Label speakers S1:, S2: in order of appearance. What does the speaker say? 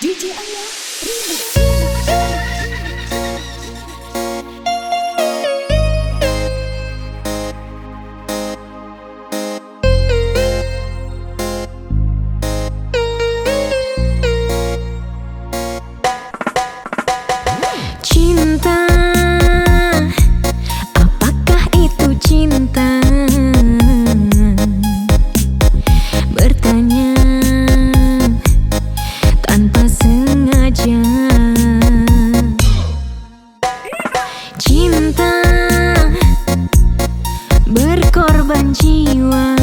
S1: DJ Aya Ribut.
S2: Cinta jiwa.